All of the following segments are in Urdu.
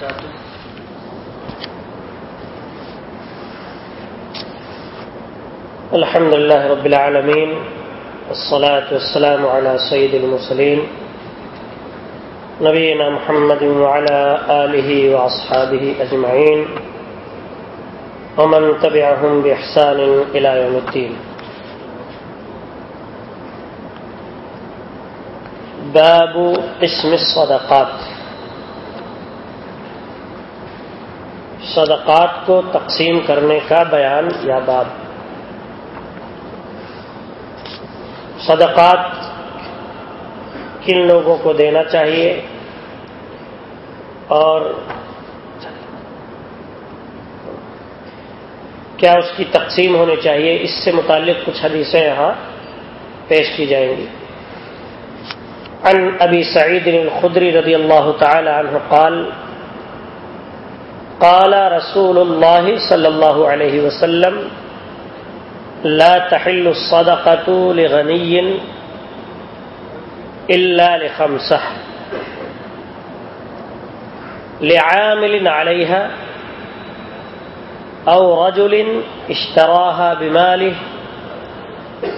وبركاته الحمد لله رب العالمين والصلاة والسلام على سيد المرسلين نبينا محمد وعلى آله وأصحابه أجمعين ومن تبعهم بإحسان إلى يوم الدين باب اسم الصدقات۔ صدقات کو تقسیم کرنے کا بیان یا باب۔ صدقات کن لوگوں کو دینا چاہیے اور کیا اس کی تقسیم ہونی چاہیے؟ اس سے متعلق کچھ حدیثیں یہاں پیش کی جائیں گی۔ عن ابی سعید الخدری رضی اللہ تعالی عنہ قال قال رسول اللہ صلی اللہ علیہ وسلم، لا تحل الصدقة لغني إلا لخمسة لعامل عليها أو رجل اشتراها بماله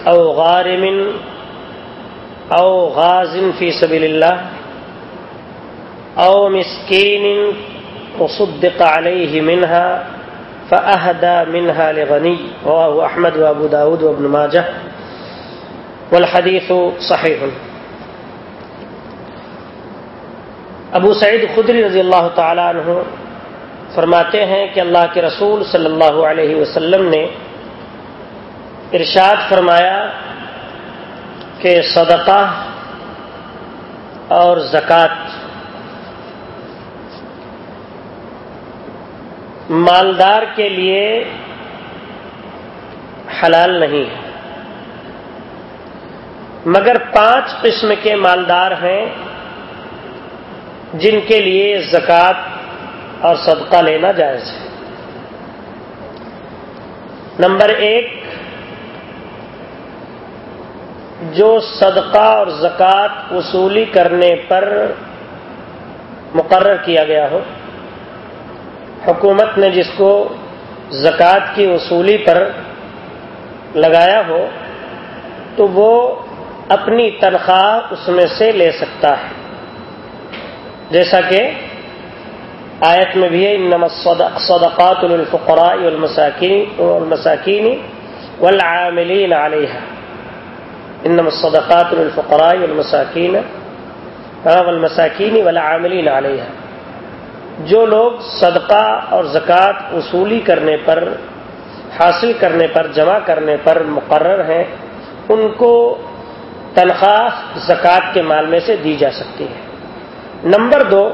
أو غارم أو غاز في سبيل الله أو مسكين تصدق عليه منها فأهدى منها لغني، رواه أحمد وأبو داود وابن ماجه، والحديث صحيح. ابو سعید خدری رضی اللہ تعالیٰ عنہ فرماتے ہیں کہ اللہ کے رسول صلی اللہ علیہ وسلم نے ارشاد فرمایا کہ صدقہ اور زکوٰۃ مالدار کے لیے حلال نہیں ہے۔ مگر پانچ قسم کے مالدار ہیں جن کے لیے زکوٰۃ اور صدقہ لینا جائز ہے۔ نمبر ایک، جو صدقہ اور زکوٰۃ وصولی کرنے پر مقرر کیا گیا ہو حکومت نے جس کو زکوٰۃ کی وصولی پر لگایا ہو، تو وہ اپنی تنخواہ اس میں سے لے سکتا ہے۔ جیسا کہ آیت میں بھی ہے صدقات الفقراء والمساکین والعاملین علیہ انما الصدقات للفقراء والمساکین والمساکین والعاملین علیہ جو لوگ صدقہ اور زکوٰۃ وصولی کرنے پر، حاصل کرنے پر، جمع کرنے پر مقرر ہیں، ان کو تنخواہ زکوٰۃ کے مال میں سے دی جا سکتی ہے۔ نمبر دو،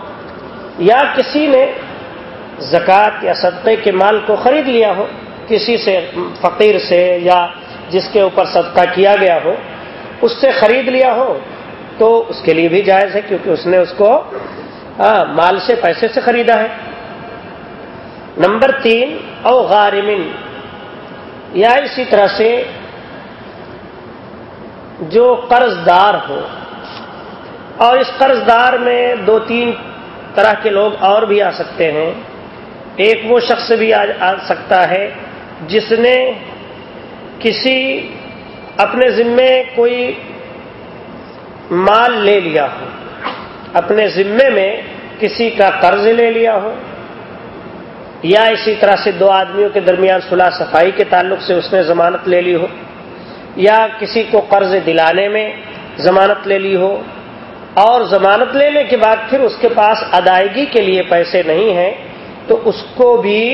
یا کسی نے زکوٰۃ یا صدقے کے مال کو خرید لیا ہو، کسی سے، فقیر سے یا جس کے اوپر صدقہ کیا گیا ہو، اس سے خرید لیا ہو، تو اس کے لیے بھی جائز ہے کیونکہ اس نے اس کو ہاں، مال سے پیسے سے خریدا ہے۔ نمبر تین، او غارمن یا اسی طرح سے جو قرض دار ہو۔ اور اس قرض دار میں دو تین طرح کے لوگ اور بھی آ سکتے ہیں۔ ایک وہ شخص بھی آ سکتا ہے جس نے کسی اپنے ذمے کوئی مال لے لیا ہو۔ اپنے ذمے میں کسی کا قرض لے لیا ہو یا اسی طرح سے دو آدمیوں کے درمیان صلاح صفائی کے تعلق سے اس نے ضمانت لے لی ہو، یا کسی کو قرض دلانے میں ضمانت لے لی ہو، اور ضمانت لینے کے بعد پھر اس کے پاس ادائیگی کے لیے پیسے نہیں ہیں، تو اس کو بھی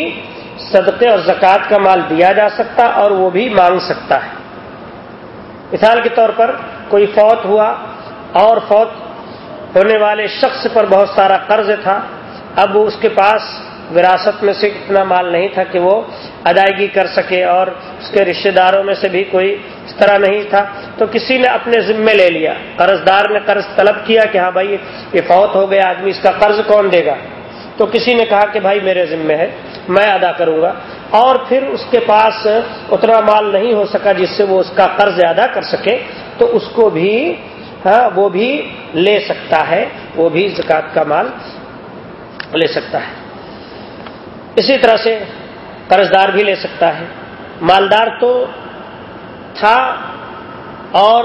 صدقے اور زکوٰۃ کا مال دیا جا سکتا اور وہ بھی مانگ سکتا ہے۔ مثال کے طور پر کوئی فوت ہوا اور فوت ہونے والے شخص پر بہت سارا قرض تھا۔ اب اس کے پاس وراثت میں سے اتنا مال نہیں تھا کہ وہ ادائیگی کر سکے اور اس کے رشتہ داروں میں سے بھی کوئی اس طرح نہیں تھا۔ تو کسی نے اپنے ذمے لے لیا۔ قرض دار نے قرض طلب کیا کہ ہاں بھائی، یہ فوت ہو گیا، آدمی اس کا قرض کون دے گا؟ تو کسی نے کہا کہ بھائی، میرے ذمے ہے، میں ادا کروں گا۔ اور پھر اس کے پاس اتنا مال نہیں ہو سکا جس سے وہ اس کا قرض ادا کر سکے۔ تو اس کو بھی وہ بھی لے سکتا ہے، وہ بھی زکوٰۃ کا مال لے سکتا ہے۔ اسی طرح سے قرض دار بھی لے سکتا ہے۔ مالدار تو تھا اور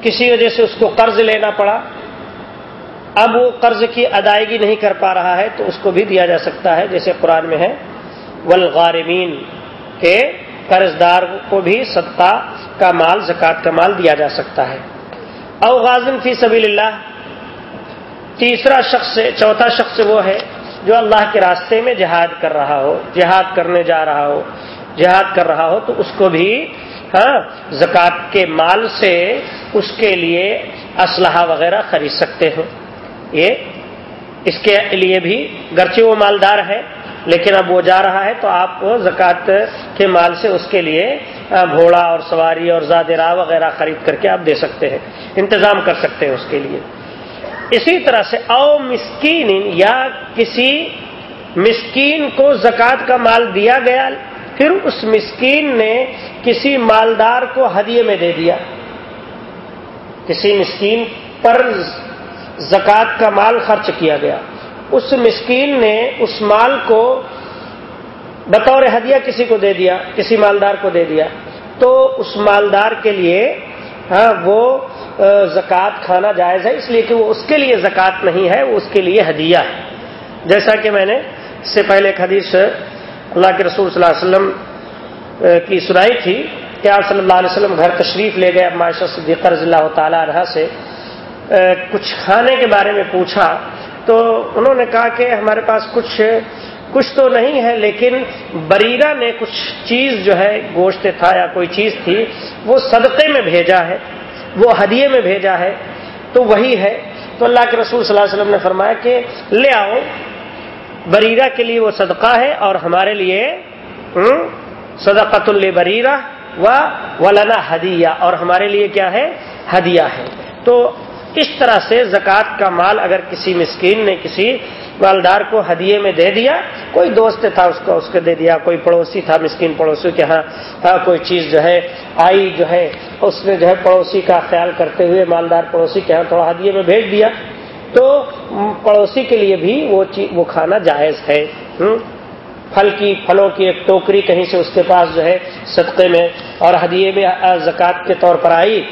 کسی وجہ سے اس کو قرض لینا پڑا۔ اب وہ قرض کی ادائیگی نہیں کر پا رہا ہے تو اس کو بھی دیا جا سکتا ہے، جیسے قرآن میں ہے ولغارمین کے قرض دار کو بھی صدقہ کا مال، زکوٰۃ کا مال دیا جا سکتا ہے۔ او غازن فی سبیل اللہ تیسرا شخص، چوتھا شخص وہ ہے جو اللہ کے راستے میں جہاد کر رہا ہو، جہاد کرنے جا رہا ہو، جہاد کر رہا ہو، تو اس کو بھی ہاں زکوٰۃ کے مال سے اس کے لیے اسلحہ وغیرہ خرید سکتے ہو۔ یہ اس کے لیے بھی، گرچہ وہ مالدار ہے لیکن اب وہ جا رہا ہے تو آپ زکوٰۃ کے مال سے اس کے لیے گھوڑا اور سواری اور زادرا وغیرہ خرید کر کے آپ دے سکتے ہیں، انتظام کر سکتے ہیں اس کے لیے۔ اسی طرح سے او مسکین، یا کسی مسکین کو زکوٰۃ کا مال دیا گیا، پھر اس مسکین نے کسی مالدار کو ہدیے میں دے دیا۔ کسی مسکین پر زکوٰۃ کا مال خرچ کیا گیا۔ اس مسکین نے اس مال کو بطور ہدیہ کسی کو دے دیا، کسی مالدار کو دے دیا۔ تو اس مالدار کے لیے ہاں وہ زکوٰۃ کھانا جائز ہے، اس لیے کہ وہ اس کے لیے زکوٰۃ نہیں ہے، وہ اس کے لیے ہدیہ ہے۔ جیسا کہ میں نے اس سے پہلے ایک حدیث، اللہ کے رسول صلی اللہ علیہ وسلم کی سنائی تھی کہ آپ صلی اللہ علیہ وسلم گھر تشریف لے گئے معاشر صدیقہ رضی اللہ تعالی عنہ سے کچھ کھانے کے بارے میں پوچھا تو انہوں نے کہا کہ ہمارے پاس کچھ کچھ تو نہیں ہے، لیکن بریرا نے کچھ چیز جو ہے، گوشت تھا یا کوئی چیز تھی، وہ صدقے میں بھیجا ہے، وہ ہدیے میں بھیجا ہے، تو وہی ہے۔ تو اللہ کے رسول صلی اللہ علیہ وسلم نے فرمایا کہ لے آؤ بریرا کے لیے وہ صدقہ ہے اور ہمارے لیے صدقت بریرا و ولنا ہدیہ اور ہمارے لیے کیا ہے؟ ہدیہ ہے۔ تو اس طرح سے زکوٰۃ کا مال اگر کسی مسکین نے کسی مالدار کو ہدیے میں دے دیا، کوئی دوست تھا اس کو اس کو دے دیا، کوئی پڑوسی تھا، مسکین پڑوسی کے ہاں کوئی چیز جو ہے، آئی جو ہے، اس نے جو ہے پڑوسی کا خیال کرتے ہوئے مالدار پڑوسی کے ہاں تھوڑا ہدیے میں بھیج دیا۔ تو پڑوسی کے لیے بھی وہ وہ کھانا جائز ہے۔ پھل کی، پھلوں کی ایک ٹوکری کہیں سے اس کے پاس جو ہے صدقے میں اور ہدیے میں زکوٰۃ کے طور پر آئی۔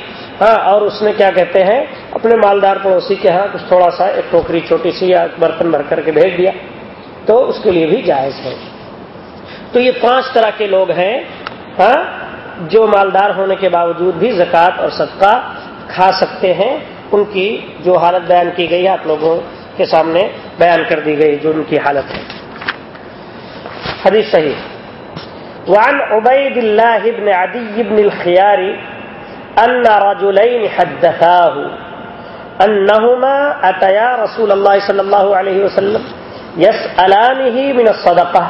ہاں اور اس نے کیا کہتے ہیں؟ اپنے مالدار پڑوسی کے ہاں کچھ تھوڑا سا ایک ٹوکری چھوٹی سی یا برتن بھر کر کے بھیج دیا، تو اس کے لیے بھی جائز ہے۔ تو یہ پانچ طرح کے لوگ ہیں ہاں جو مالدار ہونے کے باوجود بھی زکوٰۃ اور صدقہ کھا سکتے ہیں۔ ان کی جو حالت بیان کی گئی ہے، آپ لوگوں کے سامنے بیان کر دی گئی جو ان کی حالت ہے۔ حدیث صحیح۔ وعن عبید اللہ ابن عدی ابن الخیاری ان رجلين حدثاه انهما اتيا رسول الله صلى الله عليه وسلم يسالانه من الصدقه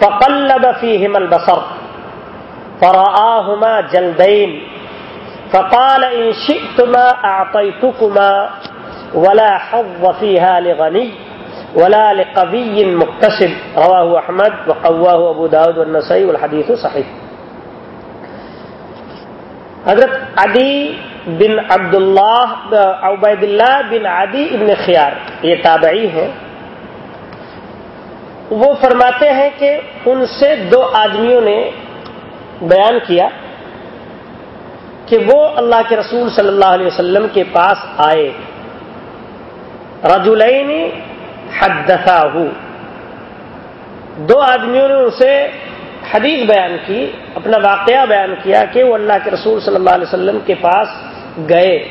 فقلب فيهما البصر، فرآهما جلدين، فقال إن شئتما أعطيتكما ولا حظ فيها لغني ولا لقبي مقتصد رواه أحمد وقواه أبو داود والنسائي والحديث صحيح. حضرت عدی بن عبد اللہ عبید اللہ بن عدی ابن خیار، یہ تابعی ہیں، وہ فرماتے ہیں کہ ان سے دو آدمیوں نے بیان کیا کہ وہ اللہ کے رسول صلی اللہ علیہ وسلم کے پاس آئے۔ رجولین حدثا دو آدمیوں نے اسے حدیث بیان کی، اپنا واقعہ بیان کیا کہ وہ اللہ کے رسول صلی اللہ علیہ وسلم کے پاس گئے۔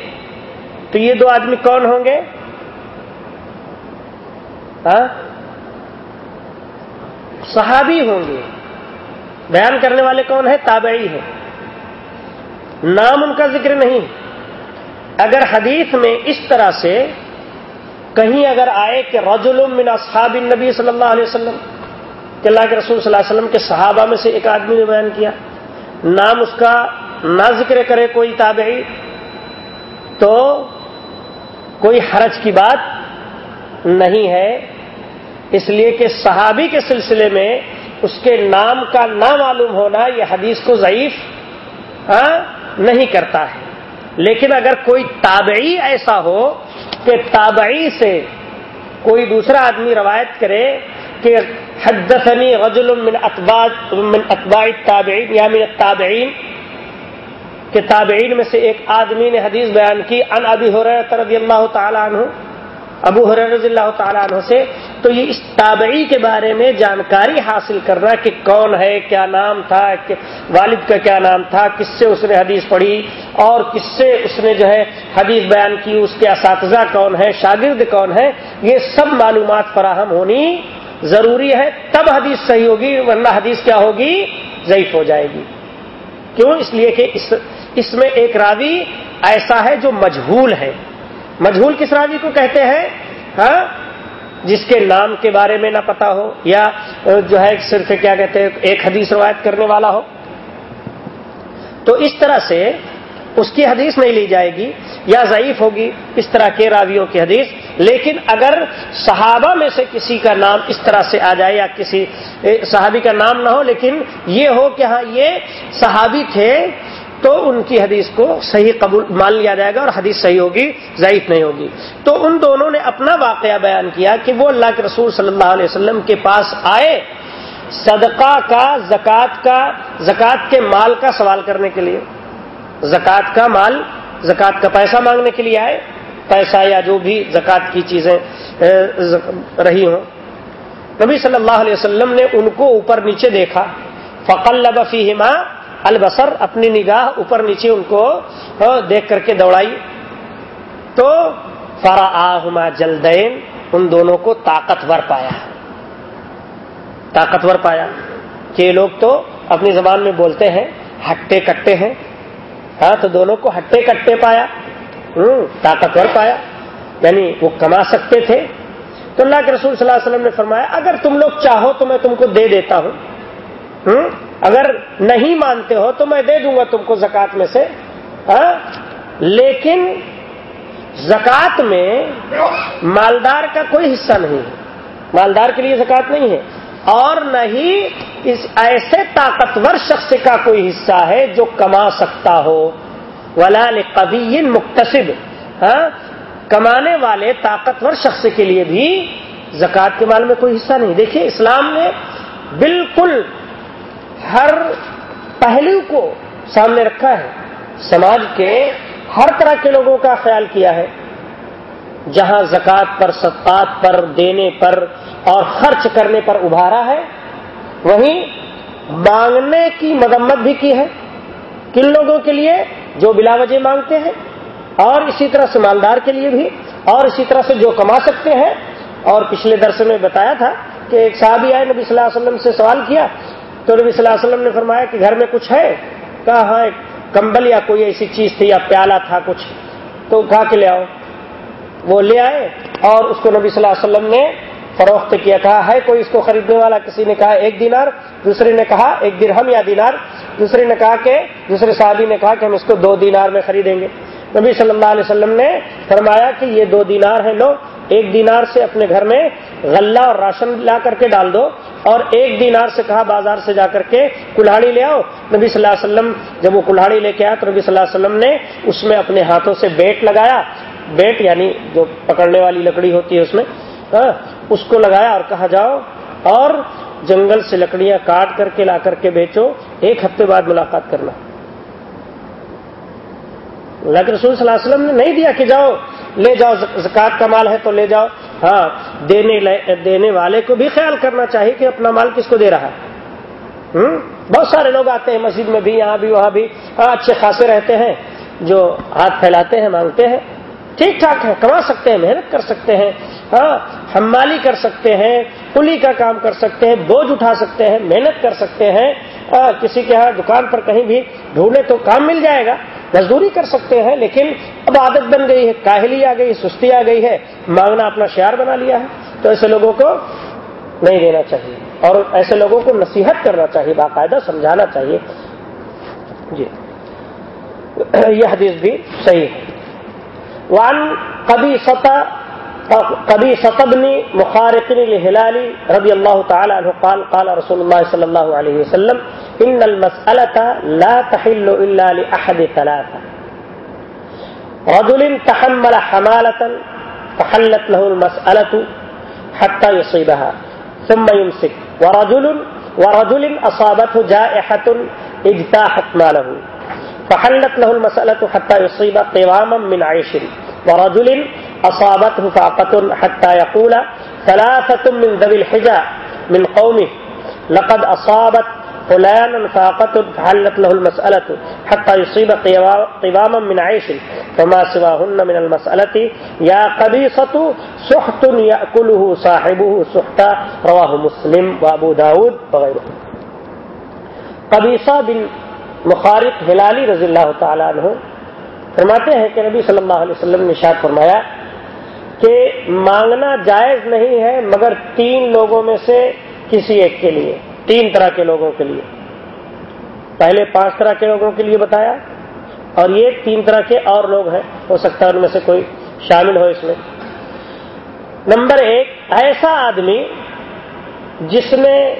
تو یہ دو آدمی کون ہوں گے؟ ہاں؟ صحابی ہوں گے۔ بیان کرنے والے کون ہیں؟ تابعی ہیں۔ نام ان کا ذکر نہیں۔ اگر حدیث میں اس طرح سے کہیں اگر آئے کہ رجل من اصحاب النبی صلی اللہ علیہ وسلم کہ اللہ کے رسول صلی اللہ علیہ وسلم کے صحابہ میں سے ایک آدمی نے بیان کیا۔ نام اس کا نہ ذکر کرے کوئی تابعی، تو کوئی حرج کی بات نہیں ہے۔ اس لیے کہ صحابی کے سلسلے میں اس کے نام کا نہ معلوم ہونا یہ حدیث کو ضعیف نہیں کرتا ہے۔ لیکن اگر کوئی تابعی ایسا ہو کہ تابعی سے کوئی دوسرا آدمی روایت کرے کہ حدثنی رجل من اتباع من اتباع التابعین، یا من التابعین، کہ تابعین میں سے ایک آدمی نے حدیث بیان کی ان ابی حریرہ رضی اللہ تعالی عنہ، ابو حریر رضی اللہ تعالیٰ عنہ سے، تو یہ اس تابعی کے بارے میں جانکاری حاصل کرنا کہ کون ہے، کیا نام تھا والد کا کیا نام تھا، کس سے اس نے حدیث پڑھی، اور کس سے اس نے جو ہے حدیث بیان کی، اس کے اساتذہ کون ہے شاگرد کون ہے یہ سب معلومات فراہم ہونی ضروری ہے، تب حدیث صحیح ہوگی، ورنہ حدیث کیا ہوگی؟ ضعیف ہو جائے گی۔ کیوں؟ اس لیے کہ اس اس میں ایک راوی ایسا ہے جو مجہول ہے۔ مجہول کس راوی کو کہتے ہیں؟ ہاں؟ جس کے نام کے بارے میں نہ پتا ہو، یا جو ہے صرف کیا کہتے ہیں، ایک حدیث روایت کرنے والا ہو۔ تو اس طرح سے اس کی حدیث نہیں لی جائے گی یا ضعیف ہوگی اس طرح کے راویوں کی حدیث لیکن اگر صحابہ میں سے کسی کا نام اس طرح سے آ جائے یا کسی صحابی کا نام نہ ہو لیکن یہ ہو کہ ہاں یہ صحابی تھے تو ان کی حدیث کو صحیح قبول مان لیا جائے گا اور حدیث صحیح ہوگی، ضعیف نہیں ہوگی۔ تو ان دونوں نے اپنا واقعہ بیان کیا کہ وہ اللہ کے رسول صلی اللہ علیہ وسلم کے پاس آئے صدقہ کا، زکوٰۃ کا، زکوٰۃ کے مال کا سوال کرنے کے لیے۔ زکوٰۃ کا مال، زکوٰۃ کا پیسہ مانگنے کے لیے آئے، پیسہ یا جو بھی زکوٰۃ کی چیزیں رہی ہوں۔ نبی صلی اللہ علیہ وسلم نے ان کو اوپر نیچے دیکھا۔ فقل بفی البصر اپنی نگاہ اوپر نیچے ان کو دیکھ کر کے دوڑائی۔ تو فرا آما جلدین ان دونوں کو طاقتور پایا۔ طاقتور پایا۔ کہ یہ لوگ تو اپنی زبان میں بولتے ہیں، ہٹے کٹے ہیں۔ ہاں تو دونوں کو ہٹے کٹے پایا طاقتور پایا یعنی وہ کما سکتے تھے۔ تو اللہ کے رسول صلی اللہ علیہ وسلم نے فرمایا، اگر تم لوگ چاہو تو میں تم کو دے دیتا ہوں۔ اگر نہیں مانتے ہو تو میں دے دوں گا تم کو زکات میں سے۔ ہاں، لیکن زکات میں مالدار کا کوئی حصہ نہیں ہے۔ مالدار کے لیے زکات نہیں ہے۔ اور نہ ہی اس ایسے طاقتور شخص کا کوئی حصہ ہے جو کما سکتا ہو۔ ولال قبی مختصب ہاں؟ کمانے والے طاقتور شخص کے لیے بھی زکوٰۃ کے مال میں کوئی حصہ نہیں۔ دیکھیے اسلام نے بالکل ہر پہلو کو سامنے رکھا ہے۔ سماج کے ہر طرح کے لوگوں کا خیال کیا ہے۔ جہاں زکوٰۃ پر، صدقات پر، دینے پر اور خرچ کرنے پر ابھارا ہے وہیں مانگنے کی مذمت بھی کی ہے۔ کن لوگوں کے لیے؟ جو بلا وجہ مانگتے ہیں، اور اسی طرح سے مالدار کے لیے بھی، اور اسی طرح سے جو کما سکتے ہیں۔ اور پچھلے درس میں بتایا تھا کہ ایک صحابی آئے، نبی صلی اللہ علیہ وسلم سے سوال کیا۔ تو نبی صلی اللہ علیہ وسلم نے فرمایا کہ گھر میں کچھ ہے؟ کہا ہاں ایک کمبل یا کوئی ایسی چیز تھی یا پیالہ تھا کچھ۔ تو کہا کے لے آؤ۔ وہ لے آئے اور اس کو نبی صلی اللہ علیہ وسلم نے فروخت کیا، کہا، ہے کوئی اس کو خریدنے والا؟ کسی نے کہا ایک دینار، دوسرے نے کہا ایک درہم یا دینار، دوسرے نے کہا کہ، دوسرے صحابی نے کہا کہ ہم اس کو دو دینار میں خریدیں گے۔ نبی صلی اللہ علیہ وسلم نے فرمایا کہ یہ دو دینار ہیں، لو، ایک دینار سے اپنے گھر میں غلہ اور راشن لا کر کے ڈال دو، اور ایک دینار سے کہا بازار سے جا کر کے کلاڑی لے آؤ۔ نبی صلی اللہ علیہ وسلم جب وہ کلاڑی لے کے آیا تو نبی صلی اللہ علیہ وسلم نے اس میں اپنے ہاتھوں سے بیٹ لگایا۔ بیٹ یعنی جو پکڑنے والی لکڑی ہوتی ہے اس میں۔ ہاں، اس کو لگایا اور کہا جاؤ اور جنگل سے لکڑیاں کاٹ کر کے لا کر کے بیچو ایک ہفتے بعد ملاقات کرنا۔ اللہ کے رسول صلی اللہ علیہ وسلم نے نہیں دیا کہ جاؤ لے جاؤ زکات کا مال ہے تو لے جاؤ۔ ہاں دینے دینے والے کو بھی خیال کرنا چاہیے کہ اپنا مال کس کو دے رہا ہے۔ بہت سارے لوگ آتے ہیں مسجد میں بھی یہاں بھی وہاں بھی ہاں اچھے خاصے رہتے ہیں جو ہاتھ پھیلاتے ہیں مانگتے ہیں۔ ٹھیک ٹھاک ہے کما سکتے ہیں محنت کر سکتے ہیں۔ ہاں ہمالی کر سکتے ہیں، کلی کا کام کر سکتے ہیں، بوجھ اٹھا سکتے ہیں، محنت کر سکتے ہیں۔ کسی کے ہاں دکان پر کہیں بھی ڈھونڈے تو کام مل جائے گا۔ مزدوری کر سکتے ہیں، لیکن اب عادت بن گئی ہے، کاہلی آ گئی، سستی آ گئی ہے۔ مانگنا اپنا شعر بنا لیا ہے، تو ایسے لوگوں کو نہیں دینا چاہیے۔ اور ایسے لوگوں کو نصیحت کرنا چاہیے، باقاعدہ سمجھانا چاہیے۔ جی۔ یہ حدیث بھی صحیح ہے۔ وان کبھی سطح کبھی ستبنی مخارقنی لہلالی رضی اللہ تعالی عنہ قال قال رسول اللہ صلی اللہ علیہ وسلم، ان المسألة لا تحل الا لأحد ثلاثة. رجل تحمل حمالة فحلت له المسألة حتى يصيبها، ثم يمسك. ورجل ورجل أصابته جائحة اجتاحت ماله، فحلت له المسألة حتى يصيب قواما من عيش. ورجل أصابته فاقة حتى يقول ثلاثة من ذوي الحجاء من قومه، لقد أصابت فلانا فاقة فحلت له المسألة حتى يصيب قواما من عيش، فما سواهن من المسألة، يا قبيصة، سحت يأكله صاحبه سحتا، رواه مسلم وابو داود وغيره. قبیصہ بن مخارق ہلالی رضی اللہ تعالیٰ عنہ فرماتے ہیں کہ نبی صلی اللہ علیہ وسلم نے شاید فرمایا کہ مانگنا جائز نہیں ہے مگر تین لوگوں میں سے کسی ایک کے لیے، تین طرح کے لوگوں کے لیے۔ پہلے پانچ طرح کے لوگوں کے لیے بتایا اور یہ تین طرح کے اور لوگ ہیں، ہو سکتا ہے ان میں سے کوئی شامل ہو اس میں۔ نمبر ایک، ایسا آدمی جس نے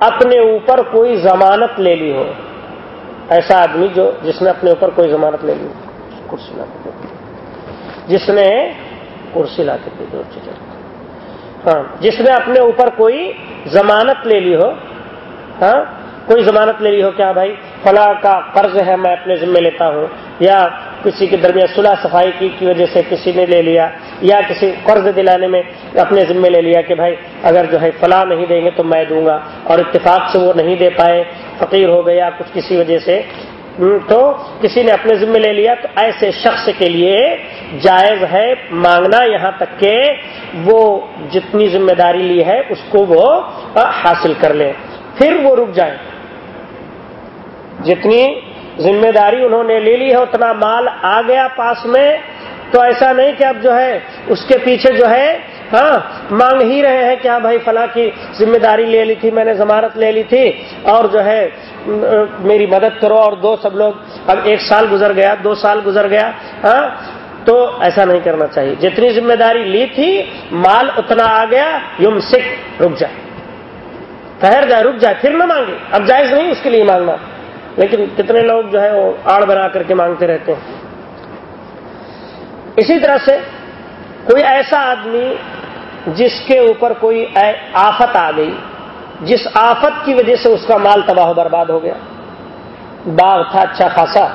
اپنے اوپر کوئی ضمانت لے لی ہو۔ ایسا آدمی جو جس نے اپنے اوپر کوئی ضمانت لے لی کرسی لا کے جس نے کرسی لا کے ہاں جس نے اپنے اوپر کوئی ضمانت لے لی ہو ہاں کوئی ضمانت لے لی ہو، کیا بھائی، فلاں کا قرض ہے، میں اپنے ذمے لیتا ہوں، یا کسی کے درمیان صلح صفائی کی کی وجہ سے کسی نے لے لیا، یا کسی قرض دلانے میں اپنے ذمے لے لیا کہ بھائی، اگر جو ہے فلاں نہیں دیں گے تو میں دوں گا، اور اتفاق سے وہ نہیں دے پائے، فقیر ہو گیا، کچھ کسی وجہ سے تو کسی نے اپنے ذمے لے لیا، تو ایسے شخص کے لیے جائز ہے مانگنا یہاں تک کہ وہ جتنی ذمہ داری لی ہے اس کو وہ حاصل کر لے۔ پھر وہ رک جائیں۔ جتنی ذمہ داری انہوں نے لے لی ہے، اتنا مال آ گیا پاس میں۔ تو ایسا نہیں کہ اب جو ہے اس کے پیچھے جو ہے ہاں مانگ ہی رہے ہیں کہ ہاں بھائی فلاں کی ذمہ داری لے لی تھی، میں نے ضمانت لے لی تھی اور جو ہے، میری مدد کرو اور دو سب لوگ۔ اب ایک سال گزر گیا، دو سال گزر گیا ہاں تو ایسا نہیں کرنا چاہیے۔ جتنی ذمہ داری لی تھی، مال اتنا آ گیا یوم سکھ رک جائے ٹھہر جائے رک جائے پھر نہ مانگے۔ اب جائز نہیں اس کے لیے مانگنا۔ لیکن کتنے لوگ جو ہے وہ آڑ بنا کر کے مانگتے رہتے ہیں۔ اسی طرح سے کوئی ایسا آدمی جس کے اوپر کوئی آفت آ گئی، جس آفت کی وجہ سے اس کا مال تباہ و برباد ہو گیا۔ باغ تھا اچھا خاصا۔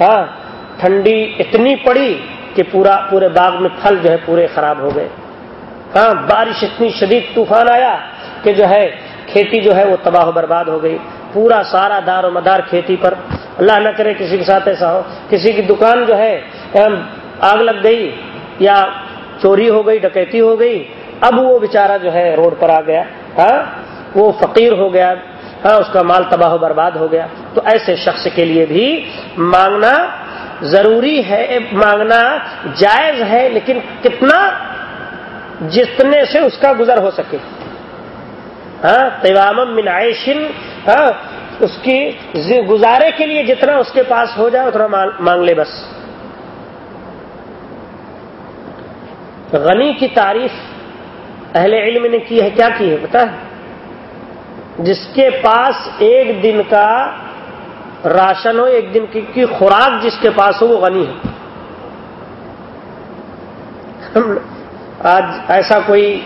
ہاں ٹھنڈی اتنی پڑی کہ پورا پورے باغ میں پھل جو ہے پورے خراب ہو گئے۔ ہاں بارش اتنی شدید طوفان آیا کہ جو ہے کھیتی جو ہے وہ تباہ و برباد ہو گئی۔ پورا سارا دار و مدار کھیتی پر۔ اللہ نہ کرے کسی کے ساتھ ایسا ہو۔ کسی کی دکان جو ہے آگ لگ گئی یا چوری ہو گئی، ڈکیتی ہو گئی، اب وہ بیچارہ جو ہے روڈ پر آ گیا۔ ہاں وہ فقیر ہو گیا۔ ہاں اس کا مال تباہ و برباد ہو گیا۔ تو ایسے شخص کے لیے بھی مانگنا ضروری ہے، مانگنا جائز ہے، لیکن کتنا، جتنے سے اس کا گزر ہو سکے۔ ہاں تیوام من ہاں اس کی گزارے کے لیے جتنا اس کے پاس ہو جائے، اتنا مانگ لے بس۔ غنی کی تعریف اہل علم نے کی ہے، کیا کی ہے؟ پتا جس کے پاس ایک دن کا راشن ہو ایک دن کی خوراک جس کے پاس ہو وہ غنی ہے۔ آج ایسا کوئی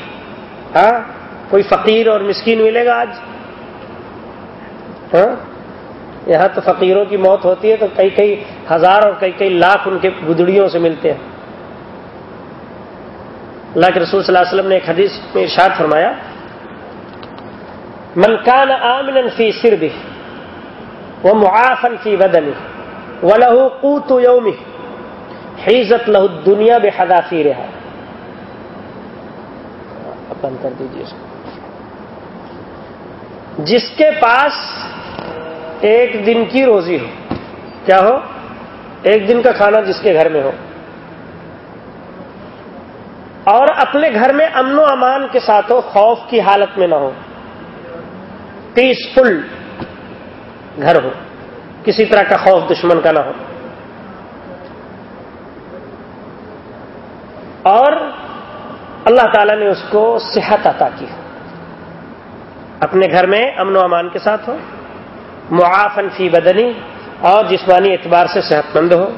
ہاں کوئی فقیر اور مسکین ملے گا آج؟ ہاں؟ یہاں تو فقیروں کی موت ہوتی ہے تو کئی کئی ہزار اور کئی کئی لاکھ ان کے گدڑیوں سے ملتے ہیں۔ اللہ کے رسول صلی اللہ علیہ وسلم نے ایک حدیث میں ارشاد فرمایا منکان عامن فی سردی وہ معافن فی بدنی و لہو قوت یومی حیزت لہو دنیا بے حدافی رہا بند کر دیجیے اس کو. جس کے پاس ایک دن کی روزی ہو، کیا ہو؟ ایک دن کا کھانا جس کے گھر میں ہو۔ اور اپنے گھر میں امن و امان کے ساتھ ہو، خوف کی حالت میں نہ ہو۔ پیسفل گھر ہو، کسی طرح کا خوف دشمن کا نہ ہو۔ اور اللہ تعالی نے اس کو صحت عطا کی۔ ہو اپنے گھر میں امن و امان کے ساتھ ہو معافن فی بدنی، اور جسمانی اعتبار سے صحت مند ہو۔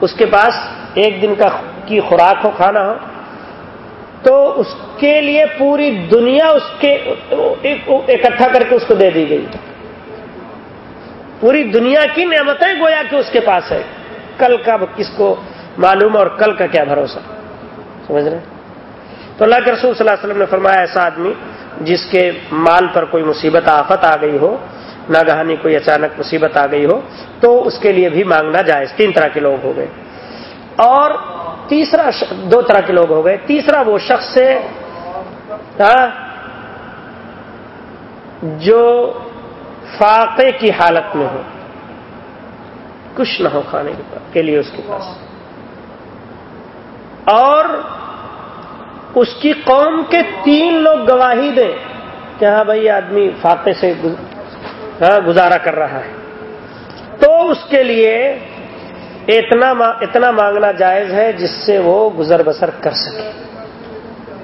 اس کے پاس ایک دن کا کی خوراک ہو، کھانا ہو۔ تو اس کے لیے پوری دنیا اس کے اکٹھا کر کے اس کو دے دی گئی۔ پوری دنیا کی نعمتیں گویا کہ اس کے پاس ہے۔ کل کا کس کو معلوم اور کل کا کیا بھروسہ؟ سمجھ رہے تو اللہ کے رسول صلی اللہ علیہ وسلم نے فرمایا، ایسا آدمی جس کے مال پر کوئی مصیبت، آفت آ گئی ہو، ناگہانی کوئی اچانک مصیبت آ گئی ہو، تو اس کے لیے بھی مانگنا جائز۔ تین طرح کے لوگ ہو گئے۔ اور تیسرا دو طرح کے لوگ ہو گئے۔ تیسرا وہ شخص ہے ہاں، جو فاقے کی حالت میں ہو۔ کچھ نہ ہو کھانے کے لیے اس کے پاس۔ اور اس کی قوم کے تین لوگ گواہی دیں کہ ہاں بھائی آدمی فاقے سے ہاں، گزارا کر رہا ہے۔ تو اس کے لیے اتنا اتنا مانگنا جائز ہے جس سے وہ گزر بسر کر سکے۔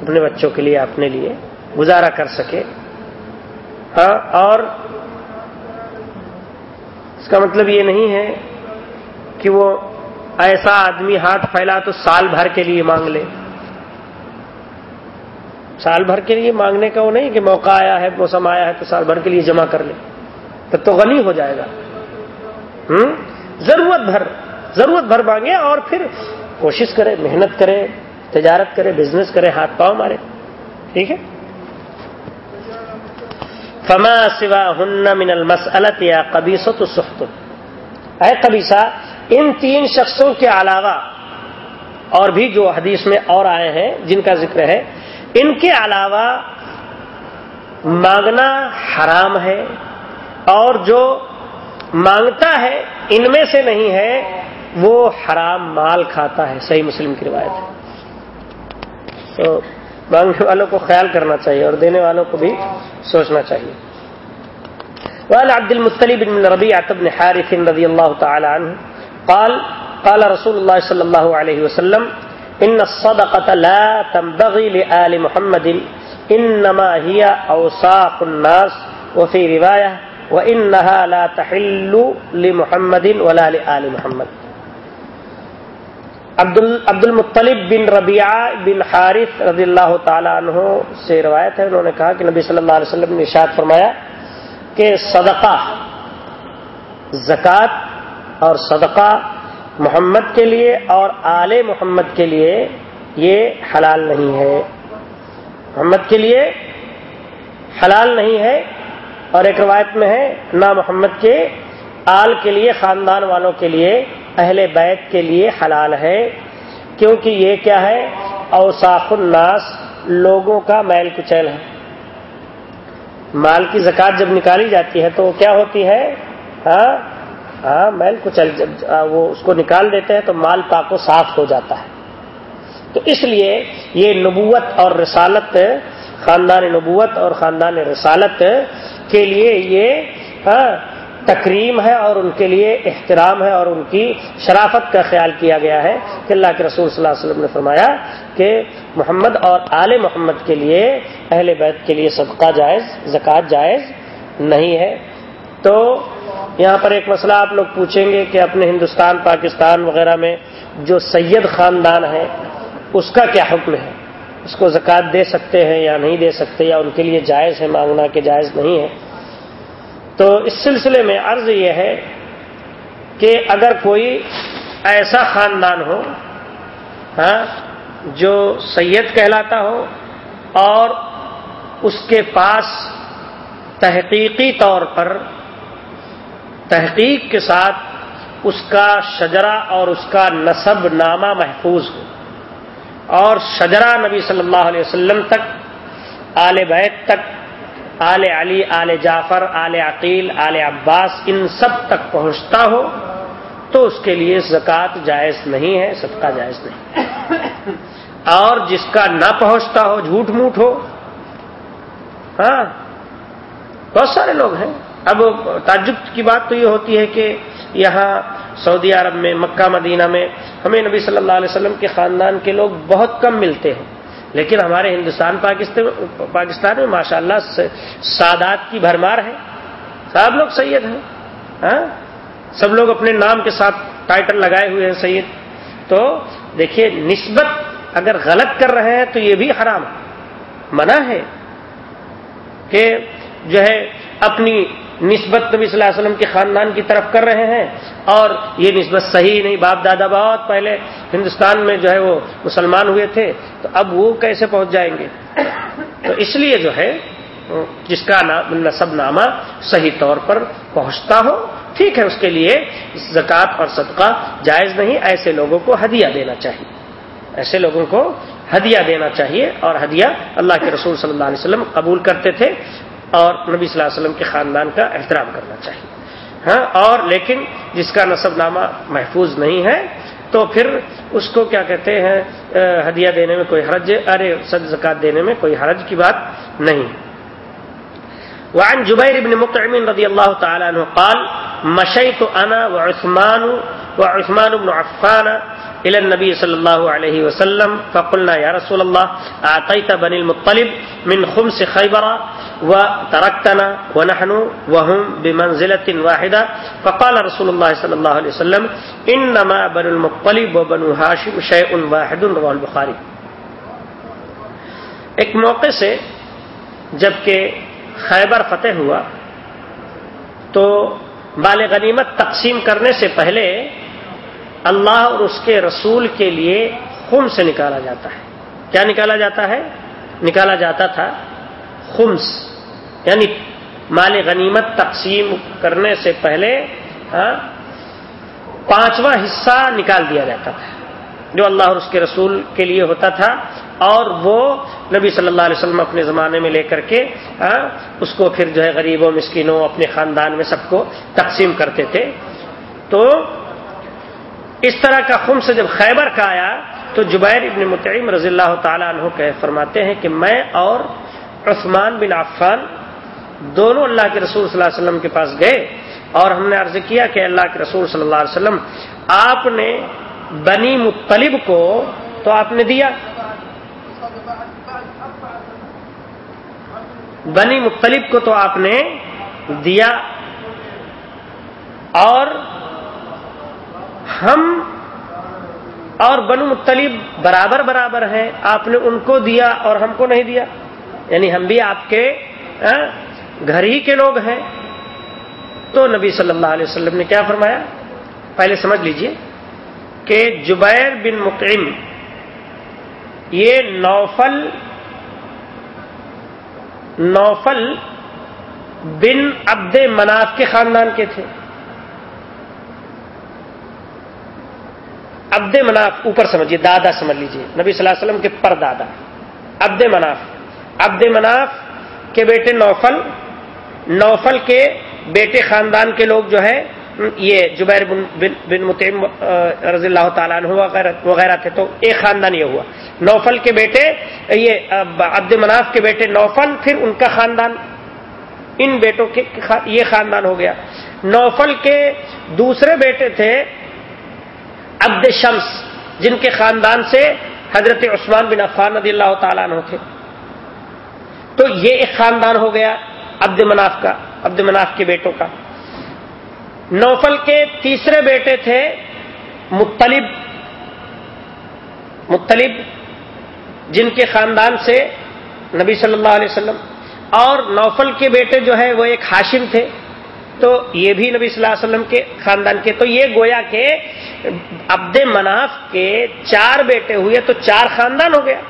اپنے بچوں کے لیے، اپنے لیے گزارا کر سکے۔ ہاں اور اس کا مطلب یہ نہیں ہے کہ وہ ایسا آدمی ہاتھ پھیلا تو سال بھر کے لیے مانگ لے۔ سال بھر کے لیے مانگنے کا وہ نہیں کہ موقع آیا ہے، موسم آیا ہے تو سال بھر کے لیے جمع کر لے۔ تب تو غنی ہو جائے گا۔ ہوں ضرورت بھر ضرورت بھر مانگے اور پھر کوشش کرے، محنت کرے، تجارت کرے بزنس کرے، ہاتھ پاؤں مارے۔ ٹھیک ہے؟ فما سوا ہن من المسلط یا قبیص تو سخت اے قبیصہ، ان تین شخصوں کے علاوہ اور بھی جو حدیث میں اور آئے ہیں، جن کا ذکر ہے، ان کے علاوہ مانگنا حرام ہے اور جو مانگتا ہے، ان میں سے نہیں ہے، وہ حرام مال کھاتا ہے، صحیح مسلم کی روایت ہے۔ تو مانگنے والوں کو خیال کرنا چاہیے اور دینے والوں کو بھی سوچنا چاہیے۔ وعن عبد المطلب بن ربيعة بن حارث رضي الله تعالى عنه قال قال رسول الله صلى الله عليه وسلم إن الصدقة لا تنبغي لآل محمد إنما هي أوساق الناس وفي رواية، وإنها لا تحل لمحمد ولا لآل محمد. عبد المطلب بن ربیعہ بن حارث رضی اللہ تعالیٰ عنہ سے روایت ہے، انہوں نے کہا کہ نبی صلی اللہ علیہ وسلم نے اشاد فرمایا کہ صدقہ، زکوٰۃ اور صدقہ محمد کے لیے اور آل محمد کے لیے یہ حلال نہیں ہے۔ محمد کے لیے حلال نہیں ہے اور ایک روایت میں ہے، نہ محمد کے آل کے لیے، خاندان والوں کے لیے اہل بیت کے لیے حلال ہے، کیونکہ یہ کیا ہے؟ اوساخ الناس، لوگوں کا میل کچیل ہے۔ مال کی زکات جب نکالی جاتی ہے تو وہ کیا ہوتی ہے؟ ہاں ہاں میل کچل جب وہ اس کو نکال دیتے ہیں تو مال پاک و صاف ہو جاتا ہے۔ تو اس لیے یہ نبوت اور رسالت، خاندان نبوت اور خاندان رسالت کے لیے یہ ہاں تکریم ہے اور ان کے لیے احترام ہے اور ان کی شرافت کا خیال کیا گیا ہے کہ اللہ کے رسول صلی اللہ علیہ وسلم نے فرمایا کہ محمد اور آل محمد کے لیے اہل بیت کے لیے صدقہ جائز، زکوٰۃ جائز نہیں ہے۔ تو یہاں پر ایک مسئلہ آپ لوگ پوچھیں گے کہ اپنے ہندوستان، پاکستان وغیرہ میں جو سید خاندان ہے اس کا کیا حکم ہے؟ اس کو زکوٰۃ دے سکتے ہیں یا نہیں دے سکتے یا ان کے لیے جائز ہے، مانگنا کہ جائز نہیں ہے؟ تو اس سلسلے میں عرض یہ ہے کہ اگر کوئی ایسا خاندان ہو ہاں جو سید کہلاتا ہو اور اس کے پاس تحقیقی طور پر تحقیق کے ساتھ اس کا شجرا اور اس کا نصب نامہ محفوظ ہو اور شجرا نبی صلی اللہ علیہ وسلم تک، آل بیت تک آل علی، آل جعفر، آل عقیل، آل عباس، ان سب تک پہنچتا ہو تو اس کے لیے زکوٰۃ جائز نہیں ہے، صدقہ جائز نہیں۔ اور جس کا نہ پہنچتا ہو، جھوٹ موٹ ہو ہاں بہت سارے لوگ ہیں۔ اب تعجب کی بات تو یہ ہوتی ہے کہ یہاں سعودی عرب میں، مکہ، مدینہ میں ہمیں نبی صلی اللہ علیہ وسلم کے خاندان کے لوگ بہت کم ملتے ہیں۔ لیکن ہمارے ہندوستان پاکستان میں ماشاء اللہ سادات کی بھرمار ہے۔ سب لوگ سید ہیں۔ ہاں؟ سب لوگ اپنے نام کے ساتھ ٹائٹل لگائے ہوئے ہیں سید۔ تو دیکھیے، نسبت اگر غلط کر رہے ہیں تو یہ بھی حرام منع ہے کہ جو ہے اپنی نسبت نبی صلی اللہ علیہ وسلم کے خاندان کی طرف کر رہے ہیں اور یہ نسبت صحیح نہیں، باپ دادا بہت پہلے ہندوستان میں جو ہے وہ مسلمان ہوئے تھے، تو اب وہ کیسے پہنچ جائیں گے؟ تو اس لیے جو ہے، جس کا نام، نصب نامہ صحیح طور پر پہنچتا ہو، ٹھیک ہے، اس کے لیے زکوٰۃ اور صدقہ جائز نہیں، ایسے لوگوں کو ہدیہ دینا چاہیے۔ ایسے لوگوں کو ہدیہ دینا چاہیے اور ہدیہ اللہ کے رسول صلی اللہ علیہ وسلم قبول کرتے تھے۔ اور نبی صلی اللہ علیہ وسلم کے خاندان کا احترام کرنا چاہیے۔ ہاں اور لیکن جس کا نصب نامہ محفوظ نہیں ہے، تو پھر اس کو کیا کہتے ہیں ہدیہ دینے میں کوئی حرج، ارے سد زکات دینے میں کوئی حرج کی بات نہیں۔ وعن جبیر بن مطعم رضی اللہ تعالی عنہ قال، مشیت انا وعثمان وعثمان بن عفان الى النبي صلى الله عليه وسلم، فقلنا يا رسول الله اعطيت بني المطلب من خمس خيبر وتركتنا ونحن وهم بمنزلة واحدة. فقال رسول الله صلى الله عليه وسلم انما بنو المطلب وبنو هاشم شيء واحد. رواه البخاري. ایک موقع سے جبکہ خیبر فتح ہوا، تو بال غنیمت تقسیم کرنے سے پہلے اللہ اور اس کے رسول کے لیے خم سے نکالا جاتا ہے۔ کیا نکالا جاتا ہے؟ نکالا جاتا تھا خمس یعنی مال غنیمت تقسیم کرنے سے پہلے ہاں پانچواں حصہ نکال دیا جاتا تھا، جو اللہ اور اس کے رسول کے لیے ہوتا تھا، اور وہ نبی صلی اللہ علیہ وسلم اپنے زمانے میں لے کر کے ہاں اس کو پھر جو ہے غریبوں، مسکینوں، اپنے خاندان میں سب کو تقسیم کرتے تھے۔ تو اس طرح کا خم سے جب خیبر کا آیا، تو جبیر ابن متعیم رضی اللہ تعالیٰ عنہ کہ فرماتے ہیں کہ میں اور عثمان بن عفان دونوں اللہ کے رسول صلی اللہ علیہ وسلم کے پاس گئے اور ہم نے عرض کیا کہ اللہ کے رسول صلی اللہ علیہ وسلم، آپ نے بنی مطلب کو تو آپ نے دیا۔ بنی مختلف کو تو آپ نے دیا۔ اور ہم اور بنو مختلف برابر برابر ہیں، آپ نے ان کو دیا اور ہم کو نہیں دیا۔ یعنی ہم بھی آپ کے گھر ہی کے لوگ ہیں۔ تو نبی صلی اللہ علیہ وسلم نے کیا فرمایا؟ پہلے سمجھ لیجیے کہ جبیر بن مقیم یہ نوفل نوفل بن عبد مناف کے خاندان کے تھے۔ عبد مناف، اوپر سمجھیے دادا سمجھ لیجیے نبی صلی اللہ علیہ وسلم کے پر دادا عبد مناف۔ عبد مناف کے بیٹے نوفل نوفل کے بیٹے خاندان کے لوگ جو ہے یہ جبیر بن متیم رضی اللہ تعالیٰ عنہ وغیرہ تھے، تو ایک خاندان یہ ہوا۔ نوفل کے بیٹے، یہ عبد مناف کے بیٹے نوفل، پھر ان کا خاندان، ان بیٹوں کے یہ خاندان ہو گیا۔ نوفل کے دوسرے بیٹے تھے عبد شمس، جن کے خاندان سے حضرت عثمان بن عفان رضی اللہ تعالیٰ عنہ تھے۔ تو یہ ایک خاندان ہو گیا عبد مناف کا، عبد مناف کے بیٹوں کا۔ نوفل کے تیسرے بیٹے تھے مطلب مطلب جن کے خاندان سے نبی صلی اللہ علیہ وسلم۔ اور نوفل کے بیٹے جو ہے وہ ایک ہاشم تھے۔ تو یہ بھی نبی صلی اللہ علیہ وسلم کے خاندان کے۔ تو یہ گویا کہ عبد مناف کے چار بیٹے ہوئے، تو چار خاندان ہو گیا۔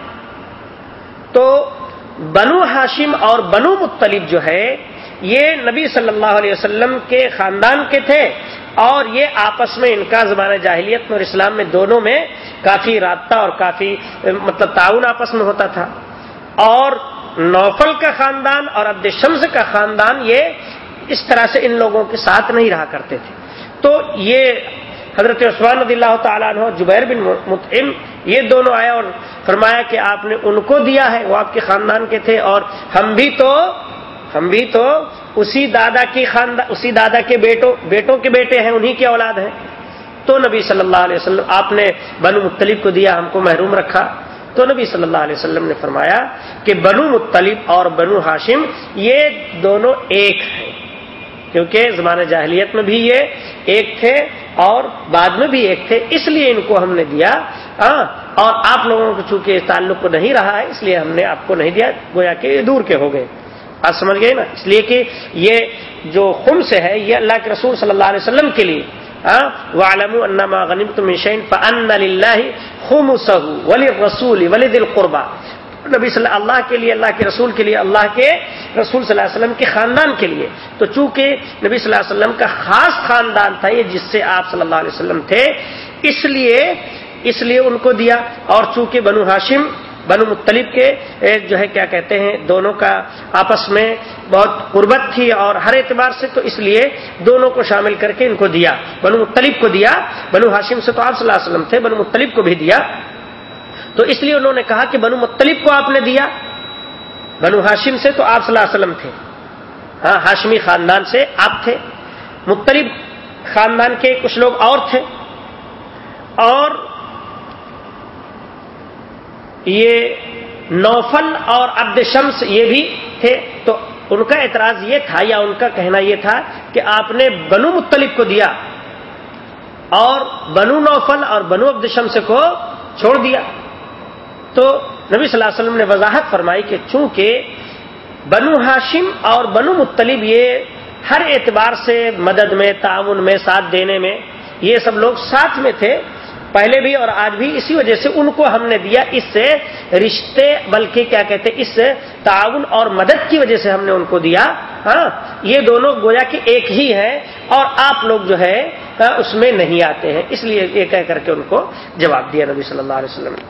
تو بنو ہاشم اور بنو مطلب جو ہے، یہ نبی صلی اللہ علیہ وسلم کے خاندان کے تھے اور یہ آپس میں ان کا زمانہ جاہلیت میں اور اسلام میں دونوں میں کافی رابطہ اور کافی مطلب تعاون آپس میں ہوتا تھا۔ اور نوفل کا خاندان اور عبد شمس کا خاندان یہ اس طرح سے ان لوگوں کے ساتھ نہیں رہا کرتے تھے۔ تو یہ حضرت عثمان رضی اللہ تعالیٰ عنہ، جبیر بن مطعم، یہ دونوں آئے اور فرمایا کہ آپ نے ان کو دیا ہے، وہ آپ کے خاندان کے تھے اور ہم بھی تو، ہم بھی تو اسی دادا کی خاندان اسی دادا کے بیٹوں بیٹوں کے بیٹے ہیں، انہی کے اولاد ہیں۔ تو نبی صلی اللہ علیہ وسلم، آپ نے بنو مختلف کو دیا، ہم کو محروم رکھا۔ تو نبی صلی اللہ علیہ وسلم نے فرمایا کہ بنو مختلف اور بنو ہاشم یہ دونوں ایک ہیں۔ کیونکہ زمانہ جاہلیت میں بھی یہ ایک تھے اور بعد میں بھی ایک تھے، اس لیے ان کو ہم نے دیا۔ ہاں اور آپ لوگوں کو چونکہ تعلق کو نہیں رہا ہے، اس لیے ہم نے آپ کو نہیں دیا، گویا کہ یہ دور کے ہو گئے۔ آپ سمجھ گئے نا؟ اس لیے کہ یہ جو خم سے ہے، یہ اللہ کے رسول صلی اللہ علیہ وسلم کے لیے۔ ہاں، وعلم انما غنمتم من شيء فان لله خمسه وللرسول ولذي القربى۔ نبی صلی اللہ کے لیے، اللہ کے رسول کے لیے، اللہ کے رسول صلی اللہ علیہ وسلم کے خاندان کے لیے۔ تو چونکہ نبی صلی اللہ علیہ وسلم کا خاص خاندان تھا یہ، جس سے آپ صلی اللہ علیہ وسلم تھے، اس لیے اس لیے ان کو دیا اور چونکہ بنو ہاشم، بنو مطلب کے جو ہے کیا کہتے ہیں، دونوں کا آپس میں بہت قربت تھی اور ہر اعتبار سے تو اس لیے دونوں کو شامل کر کے ان کو دیا۔ بنو مطلب کو دیا، بنو ہاشم سے تو آپ صلی اللہ علیہ وسلم تھے، بنو مطلب کو بھی دیا۔ تو اس لیے انہوں نے کہا کہ بنو مطلب کو آپ نے دیا۔ بنو ہاشم سے تو آپ صلی اللہ علیہ وسلم تھے۔ ہاں ہاشمی خاندان سے آپ تھے۔ مطلب خاندان کے کچھ لوگ اور تھے۔ اور یہ نوفل اور عبد شمس یہ بھی تھے، تو ان کا اعتراض یہ تھا یا ان کا کہنا یہ تھا کہ آپ نے بنو مطلب کو دیا اور بنو نوفل اور بنو عبد شمس کو چھوڑ دیا۔ تو نبی صلی اللہ علیہ وسلم نے وضاحت فرمائی کہ چونکہ بنو ہاشم اور بنو مطلب یہ ہر اعتبار سے مدد میں، تعاون میں، ساتھ دینے میں یہ سب لوگ ساتھ میں تھے پہلے بھی اور آج بھی اسی وجہ سے ان کو ہم نے دیا اس سے رشتے، بلکہ کیا کہتے اس سے تعاون اور مدد کی وجہ سے ہم نے ان کو دیا۔ ہاں یہ دونوں گویا کہ ایک ہی ہے اور آپ لوگ جو ہے ہاں، اس میں نہیں آتے ہیں۔ اس لیے یہ کہہ کر کے ان کو جواب دیا نبی صلی اللہ علیہ وسلم نے۔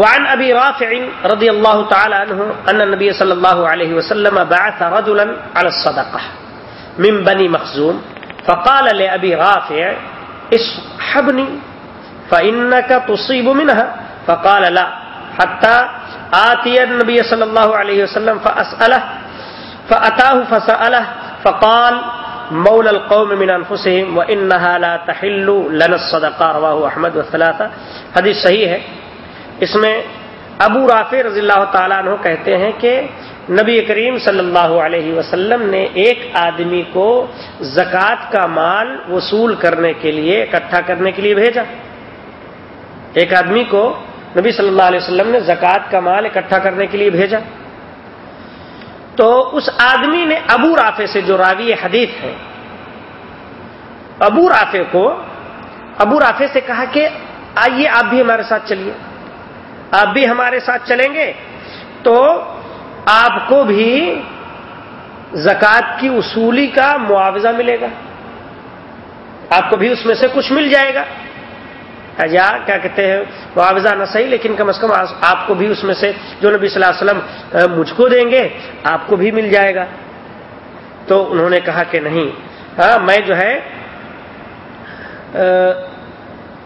وعن ابي رافع رضي الله تعالى عنه ان النبي صلى الله عليه وسلم بعث رجلا على الصدقه من بني مخزوم۔ فقال لأبي رافع، اسحبني، فإنك تصيب منها. فقال، لا. حتى آتي النبي صلى الله عليه وسلم فأسأله، فأتاه فسأله، فقال، مولى القوم من أنفسهم، وإنها لا تحل لنا الصدقاء. رواه أحمد والثلاثة. حدیث صحیح ہے. اس میں ابو رافع رضی اللہ تعالیٰ عنہ کہتے ہیں کہ نبی کریم صلی اللہ علیہ وسلم نے ایک آدمی کو زکوٰۃ کا مال وصول کرنے کے لیے، اکٹھا کرنے کے لیے بھیجا۔ ایک آدمی کو نبی صلی اللہ علیہ وسلم نے زکوٰۃ کا مال اکٹھا کرنے کے لیے بھیجا۔ تو اس آدمی نے ابو رافے سے جو راوی حدیث ہے، ابو رافے کو، ابو رافے سے کہا کہ آئیے آپ بھی ہمارے ساتھ چلیے۔ آپ بھی ہمارے ساتھ چلیں گے تو آپ کو بھی زکوٰۃ کی اصولی کا معاوضہ ملے گا۔ آپ کو بھی اس میں سے کچھ مل جائے گا۔ یا کیا کہتے ہیں؟ معاوضہ نہ صحیح، لیکن کم از کم آپ کو بھی اس میں سے جو نبی صلی اللہ علیہ وسلم مجھ کو دیں گے، آپ کو بھی مل جائے گا۔ تو انہوں نے کہا کہ نہیں ہاں میں جو ہے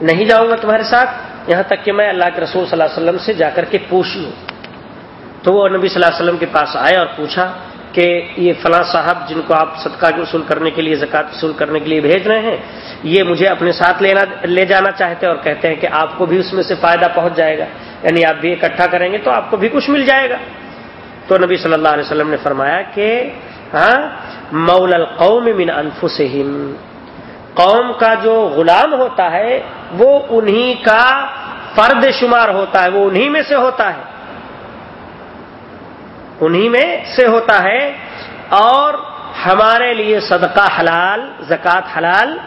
نہیں جاؤں گا تمہارے ساتھ۔ یہاں تک کہ میں اللہ کے رسول صلی اللہ علیہ وسلم سے جا کر کے پوچھ لوں۔ تو وہ نبی صلی اللہ علیہ وسلم کے پاس آئے اور پوچھا کہ یہ فلاں صاحب جن کو آپ صدقہ کے وصول کرنے کے لیے زکوٰۃ وصول کرنے کے لیے بھیج رہے ہیں، یہ مجھے اپنے ساتھ لینا، لے جانا چاہتے ہیں اور کہتے ہیں کہ آپ کو بھی اس میں سے فائدہ پہنچ جائے گا۔ یعنی آپ بھی اکٹھا کریں گے تو آپ کو بھی کچھ مل جائے گا۔ تو نبی صلی اللہ علیہ وسلم نے فرمایا کہ ہاں مول القوم من انفسہم۔ قوم کا جو غلام ہوتا ہے، وہ انہی کا فرد شمار ہوتا ہے، وہ انہی میں سے ہوتا ہے۔ انہی میں سے ہوتا ہے۔ اور ہمارے لیے صدقہ حلال، زکوٰۃ حلال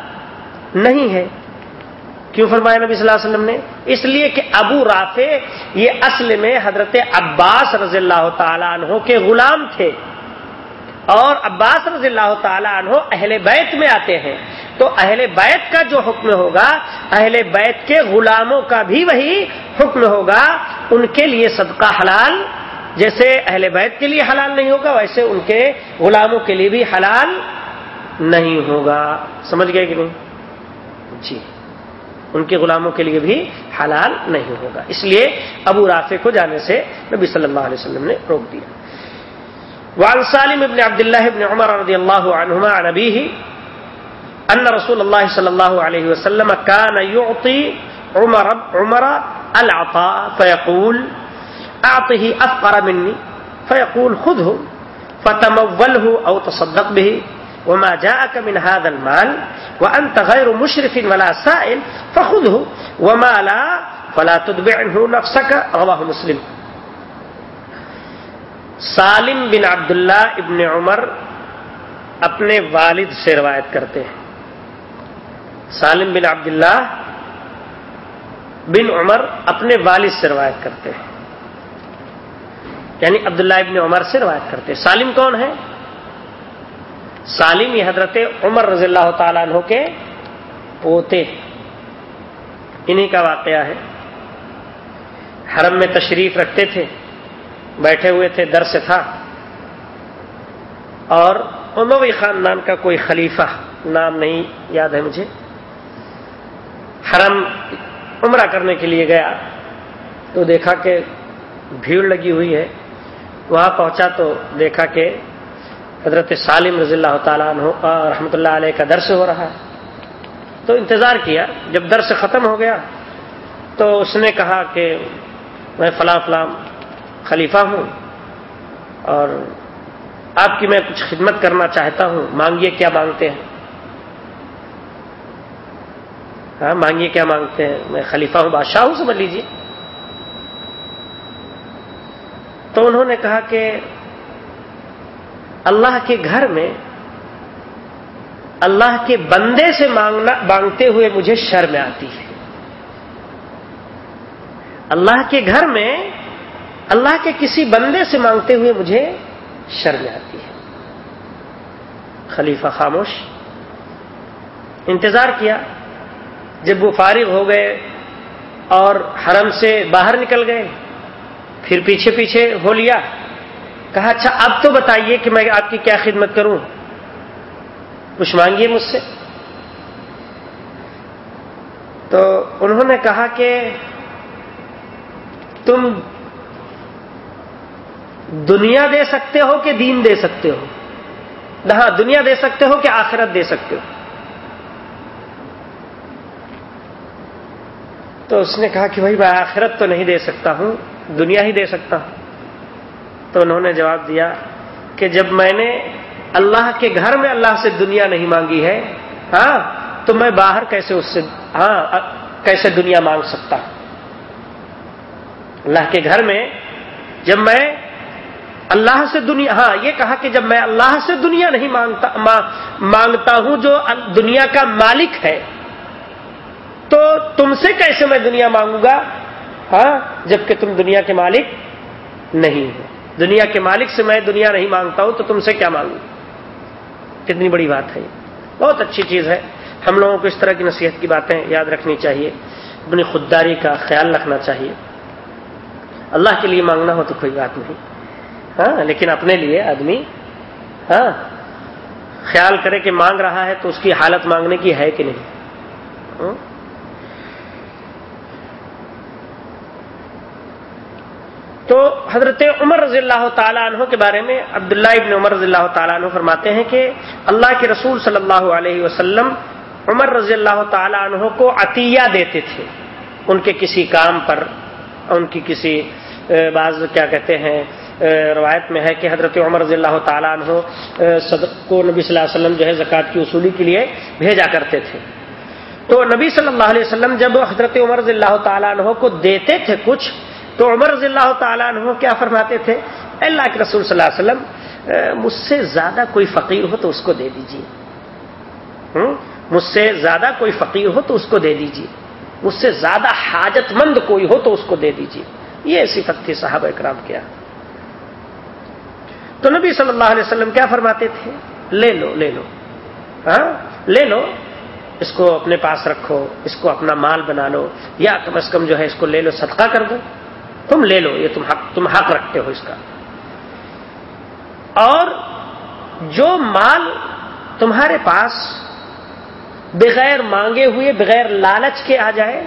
نہیں ہے۔ کیوں فرمایا نبی صلی اللہ علیہ وسلم نے؟ اس لیے کہ ابو رافع یہ اصل میں حضرت عباس رضی اللہ تعالی عنہ کے غلام تھے۔ اور عباس رضی اللہ تعالی عنہ اہل بیت میں آتے ہیں۔ تو اہل بیت کا جو حکم ہوگا، اہل بیت کے غلاموں کا بھی وہی حکم ہوگا۔ ان کے لیے صدقہ حلال، جیسے اہل بیت کے لیے حلال نہیں ہوگا، ویسے ان کے غلاموں کے لیے بھی حلال نہیں ہوگا۔ سمجھ گئے کہ نہیں؟ جی۔ ان کے غلاموں کے لیے بھی حلال نہیں ہوگا۔ اس لیے ابو رافع کو جانے سے نبی صلی اللہ علیہ وسلم نے روک دیا۔ وعن سالم ابن عبد الله ابن عمر رضي الله عنهما عن أبيه أن رسول الله صلى الله عليه وسلم كان يعطي عمر, عمر العطاء فيقول أعطه أفقر مني فيقول خذه فتموله أو تصدق به وما جاءك من هذا المال وانت غير مشرف ولا سائل فخذه وما لا فلا تتبعه نفسك رواه مسلم سالم بن عبداللہ ابن عمر اپنے والد سے روایت کرتے ہیں۔ سالم بن عبداللہ بن عمر اپنے والد سے روایت کرتے ہیں۔ یعنی عبداللہ ابن عمر سے روایت کرتے ہیں۔ سالم کون ہے سالم یہ حضرت عمر رضی اللہ تعالیٰ عنہ کے پوتے انہی کا واقعہ ہے۔ حرم میں تشریف رکھتے تھے۔ بیٹھے ہوئے تھے، در سے تھا۔ اور اموی خاندان کا کوئی خلیفہ نام نہیں یاد ہے مجھے۔ حرم عمرہ کرنے کے لیے گیا تو دیکھا کہ بھیڑ لگی ہوئی ہے۔ وہاں پہنچا تو دیکھا کہ حضرت سالم رضی اللہ تعالیٰ عنہ رحمۃ اللہ علیہ کا درس ہو رہا ہے۔ تو انتظار کیا، جب درس ختم ہو گیا تو اس نے کہا کہ میں فلاں فلاں خلیفہ ہوں اور آپ کی میں کچھ خدمت کرنا چاہتا ہوں، مانگیے کیا مانگتے ہیں؟ ہاں مانگیے کیا مانگتے ہیں؟ میں خلیفہ ہوں، بادشاہ ہوں، سمجھ لیجیے تو انہوں نے کہا کہ اللہ کے گھر میں اللہ کے بندے سے مانگنا، مانگتے ہوئے مجھے شرم آتی ہے۔ اللہ کے گھر میں اللہ کے کسی بندے سے مانگتے ہوئے مجھے شرم آتی ہے۔ خلیفہ خاموش، انتظار کیا۔ جب وہ فارغ ہو گئے اور حرم سے باہر نکل گئے، پھر پیچھے پیچھے ہو لیا۔ کہا اچھا اب تو بتائیے کہ میں آپ کی کیا خدمت کروں؟ کچھ مانگیے مجھ سے؟ تو انہوں نے کہا کہ تم دنیا دے سکتے ہو کہ دین دے سکتے ہو؟ ہاں دنیا دے سکتے ہو کہ آخرت دے سکتے ہو؟ تو اس نے کہا کہ بھائی، میں آخرت تو نہیں دے سکتا ہوں، دنیا ہی دے سکتا ہوں۔ تو انہوں نے جواب دیا کہ جب میں نے اللہ کے گھر میں اللہ سے دنیا نہیں مانگی ہے ہاں تو میں باہر کیسے اس سے ہاں کیسے دنیا مانگ سکتا ہوں؟ اللہ کے گھر میں جب میں اللہ سے دنیا ہاں یہ کہا کہ جب میں اللہ سے دنیا نہیں مانگتا مانگتا ہوں جو دنیا کا مالک ہے، تو تم سے کیسے میں دنیا مانگوں گا؟ ہاں جبکہ تم دنیا کے مالک نہیں ہو۔ دنیا کے مالک سے میں دنیا نہیں مانگتا ہوں، تو تم سے کیا مانگوں؟ کتنی بڑی بات ہے بہت اچھی چیز ہے۔ ہم لوگوں کو اس طرح کی نصیحت کی باتیں یاد رکھنی چاہیے۔ اپنی خودداری کا خیال رکھنا چاہیے۔ اللہ کے لیے مانگنا ہو تو کوئی بات نہیں۔ ہاں لیکن اپنے لیے آدمی ہاں خیال کرے کہ مانگ رہا ہے تو اس کی حالت مانگنے کی ہے کہ نہیں ہاں؟ تو حضرت عمر رضی اللہ تعالیٰ عنہ کے بارے میں عبداللہ ابن عمر رضی اللہ تعالیٰ عنہ فرماتے ہیں کہ اللہ کے رسول صلی اللہ علیہ وسلم عمر رضی اللہ تعالیٰ عنہ کو عطیہ دیتے تھے ان کے کسی کام پر، ان کی کسی بعض کیا کہتے ہیں روایت میں ہے کہ حضرت عمر رضی اللہ تعالیٰ عنہ کو نبی صلی اللہ علیہ وسلم جو ہے زکوٰۃ کی اصولی کے لیے بھیجا کرتے تھے۔ تو نبی صلی اللہ علیہ وسلم جب حضرت عمر رضی اللہ تعالیٰ عنہ کو دیتے تھے کچھ، تو عمر رضی اللہ تعالیٰ عنہ کیا فرماتے تھے؟ اللہ کے رسول صلی اللہ علیہ وسلم مجھ سے زیادہ کوئی فقیر ہو تو اس کو دے دیجیے مجھ سے زیادہ کوئی فقیر ہو تو اس کو دے دیجیے مجھ سے زیادہ حاجت مند کوئی ہو تو اس کو دے دیجیے یہ صفت تھی صاحب اکرام کیا تو نبی صلی اللہ علیہ وسلم کیا فرماتے تھے؟ لے لو لے لو۔ ہاں؟ لے لو۔ اس کو اپنے پاس رکھو، اس کو اپنا مال بنا لو، یا کم از کم جو ہے اس کو لے لو، صدقہ کر دو۔ تم لے لو، یہ تم حق تم حق رکھتے ہو اس کا۔ اور جو مال تمہارے پاس بغیر مانگے ہوئے، بغیر لالچ کے آ جائے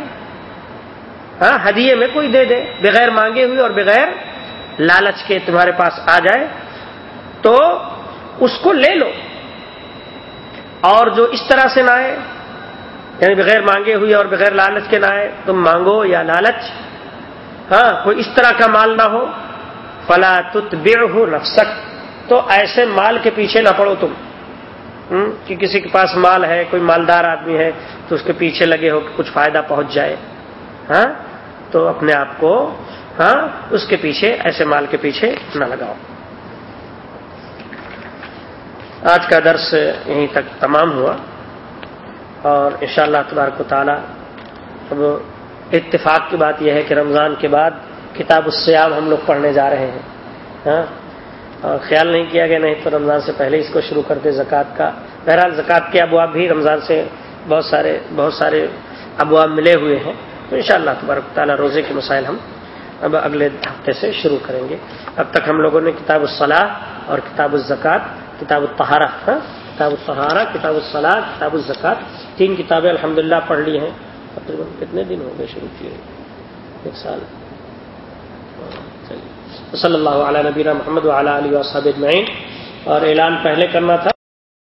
ہاں ہدیے میں کوئی دے دے، بغیر مانگے ہوئے اور بغیر لالچ کے تمہارے پاس آ جائے تو اس کو لے لو۔ اور جو اس طرح سے نہ آئے یعنی بغیر مانگے ہوئے اور بغیر لالچ کے نہ آئے، تم مانگو یا لالچ۔ ہاں کوئی اس طرح کا مال نہ ہو۔ فلا تت ہو نفسک تو ایسے مال کے پیچھے نہ پڑو تم۔ کہ کسی کے پاس مال ہے، کوئی مالدار آدمی ہے، تو اس کے پیچھے لگے ہو کہ کچھ فائدہ پہنچ جائے۔ ہاں تو اپنے آپ کو ہاں اس کے پیچھے، ایسے مال کے پیچھے نہ لگاؤ۔ آج کا درس یہیں تک تمام ہوا اور ان شاء اللہ تبارک و تعالی اب اتفاق کی بات یہ ہے کہ رمضان کے بعد کتاب السیام ہم لوگ پڑھنے جا رہے ہیں۔ ہاں؟ اور خیال نہیں کیا گیا، نہیں تو رمضان سے پہلے اس کو شروع کر دے زکوٰۃ کا۔ بہرحال زکوٰۃ کے ابواب بھی رمضان سے بہت سارے بہت سارے ابواب ملے ہوئے ہیں۔ تو ان شاء اللہ تبارک تعالیٰ روزے کے مسائل ہم اب اگلے ہفتے سے شروع کریں گے۔ اب تک ہم لوگوں نے کتاب الصلاح اور کتاب الزکوٰۃ ہاں؟ کتاب الطہارہ کتاب الطہارہ، کتاب الصلاح کتاب الزکات تین کتابیں الحمدللہ پڑھ لی ہیں۔ تقریباً کتنے دن ہو گئے شروع کیے ایک سال۔ صلی اللہ علیہ نبینا محمد علیہ وصحب اجمعین۔ اور اعلان پہلے کرنا تھا